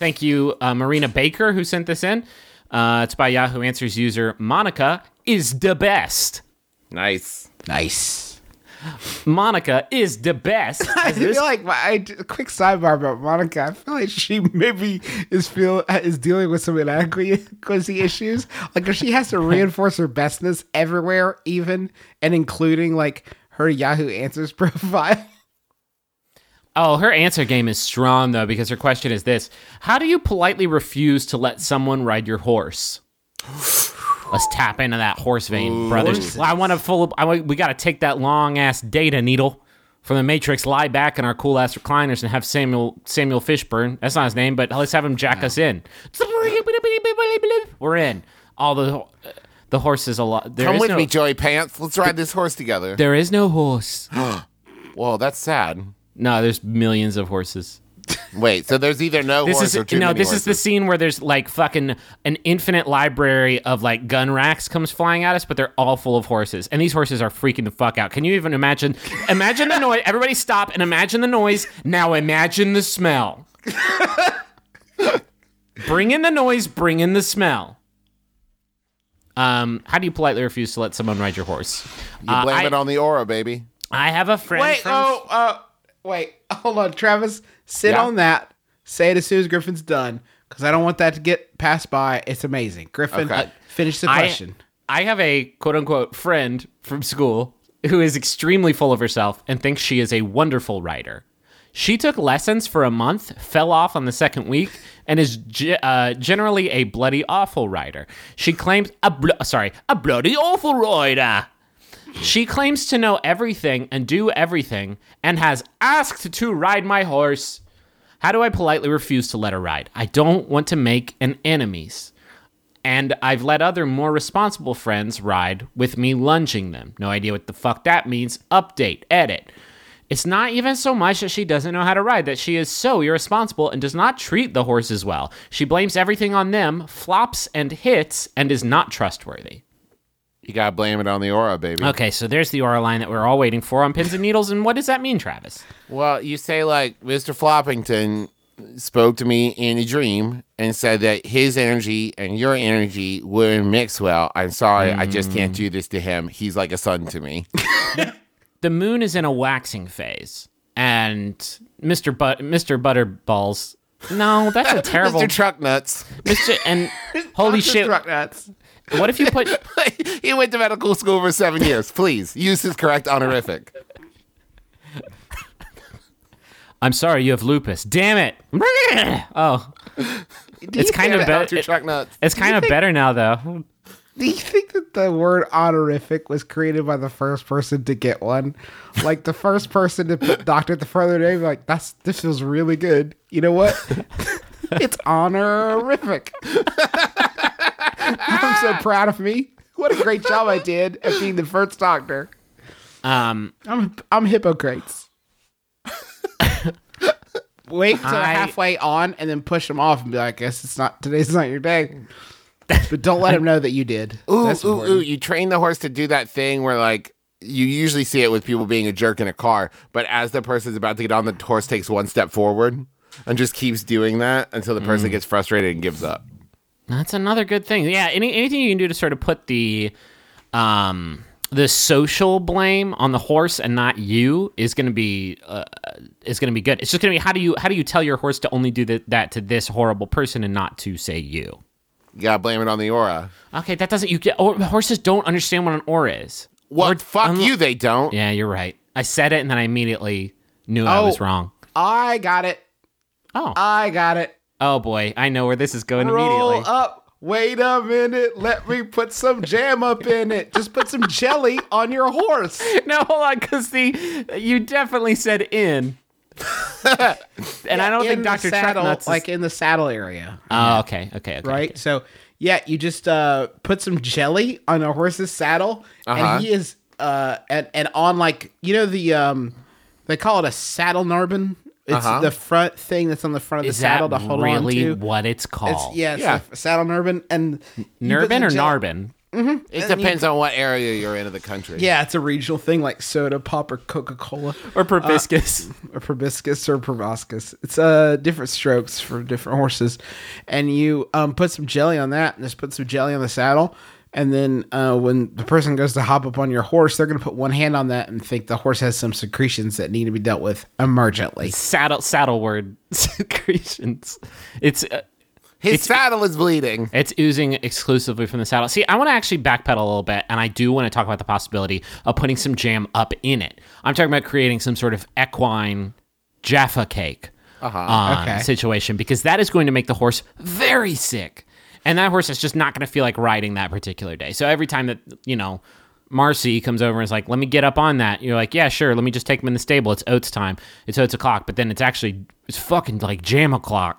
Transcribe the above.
Thank you, uh, Marina Baker, who sent this in. Uh, it's by Yahoo Answers user Monica is the best. Nice. Nice. Monica is the best. I feel like my I, quick sidebar about Monica. I feel like she maybe is feel is dealing with some inadequacy issues. Like if she has to reinforce her bestness everywhere, even and including like her Yahoo Answers profile. Oh, her answer game is strong though, because her question is this: How do you politely refuse to let someone ride your horse? Let's tap into that horse vein, brothers. Well, I want to full. I, want- we got to take that long ass data needle from the Matrix, lie back in our cool ass recliners, and have Samuel Samuel Fishburne. That's not his name, but let's have him jack us in. We're in. All the the horses a lot. There Come with no, me, Joey Pants. Let's ride this horse together. There is no horse. Whoa, that's sad. No, there's millions of horses. Wait, so there's either no This horse is or too no. many This is the scene where there's like fucking an infinite library of like gun racks comes flying at us, but they're all full of horses, and these horses are freaking the fuck out. Can you even imagine? Imagine the noise. Everybody stop and imagine the noise. Now imagine the smell. bring in the noise. Bring in the smell. Um, how do you politely refuse to let someone ride your horse? You Uh, blame I, it on the aura, baby. I have a friend. Wait, from- oh, uh, wait, hold on, Travis. Sit Yeah? on that. Say it as soon as Griffin's done, because I don't want that to get passed by. It's amazing. Griffin, Okay. uh, finish the I- question. I have a quote unquote friend from school who is extremely full of herself and thinks she is a wonderful writer. She took lessons for a month, fell off on the second week, and is ge- uh, generally a bloody awful writer. She claims a bl- sorry a bloody awful writer. She claims to know everything and do everything, and has asked to ride my horse. How do I politely refuse to let her ride? I don't want to make an enemies and I've let other more responsible friends ride with me lunging them. No idea what the fuck that means. Update, edit. It's not even so much that she doesn't know how to ride, that she is so irresponsible and does not treat the horses well. She blames everything on them, flops and hits, and is not trustworthy. You gotta blame it on the aura, baby. Okay, so there's the aura line that we're all waiting for on pins and needles. And what does that mean, Travis? Well, you say like Mr. Floppington spoke to me in a dream and said that his energy and your energy wouldn't mix well. I'm sorry, I just mm. can't do this to him. He's like a son to me. The moon is in a waxing phase, and Mr. But Mr. Butterballs. No, that's a terrible. Mr. Truck Nuts. Mr. And holy shit! Truck nuts. What if you put? he went to medical school for seven years. Please use his correct honorific. I'm sorry, you have lupus. Damn it! Oh, it's kind of better. Nuts. It's kind of better now, though. Do you think that the word honorific was created by the first person to get one? Like the first person to put doctor at the further name, like that's this feels really good. You know what? it's honorific. I'm so proud of me. What a great job I did at being the first doctor. Um, I'm I'm Hippocrates. Wait till I- halfway on and then push them off and be like, I guess it's not today's not your day. But don't let him know that you did. Ooh, ooh, ooh. You train the horse to do that thing where, like, you usually see it with people being a jerk in a car, but as the person's about to get on, the horse takes one step forward and just keeps doing that until the person gets frustrated and gives up. That's another good thing. Yeah, any anything you can do to sort of put the, um, the social blame on the horse and not you is going to be uh, is going to be good. It's just going to be how do you how do you tell your horse to only do that that to this horrible person and not to say you. You gotta blame it on the aura. Okay, that doesn't you get or, horses don't understand what an aura is. What? Or- Fuck unlo- you, they don't. Yeah, you're right. I said it and then I immediately knew I Oh. was wrong. I got it. Oh, I got it. Oh boy, I know where this is going Roll immediately. up. Wait a minute. Let me put some jam up in it. Just put some jelly on your horse. No, hold on, because the you definitely said in, and I don't think Doctor saddle, is, like in the saddle area. Oh, okay, okay, okay. right? okay. So yeah, you just uh put some jelly on a horse's saddle, Uh-huh. and he is uh and and on like you know the um they call it a saddle narbin. It's Uh-huh. the front thing that's on the front of Is the saddle that to hold really on to. Really, what it's called? It's yeah, it's Yeah. a saddle narbin and you Nurbin some or gel- Narbin? It depends on what area you're in of the country. Yeah, it's a regional thing like soda pop or Coca Cola Or proboscis. or proboscis or proboscis. It's uh different strokes for different horses, and you um put some jelly on that, and just put some jelly on the saddle. And then uh, when the person goes to hop up on your horse, they're going to put one hand on that and think the horse has some secretions that need to be dealt with emergently. saddle saddle word secretions. It's uh, His saddle is bleeding. It's oozing exclusively from the saddle. See, I want to actually backpedal a little bit, and I do want to talk about the possibility of putting some jam up in it. I'm talking about creating some sort of equine Jaffa cake uh, Okay. situation because that is going to make the horse very sick, and that horse is just not going to feel like riding that particular day. So every time that you know. Marcy comes over and is like, "Let me get up on that." You're like, "Yeah, sure. Let me just take him in the stable. It's oats time. It's oats o'clock." But then it's actually it's fucking like jam o'clock.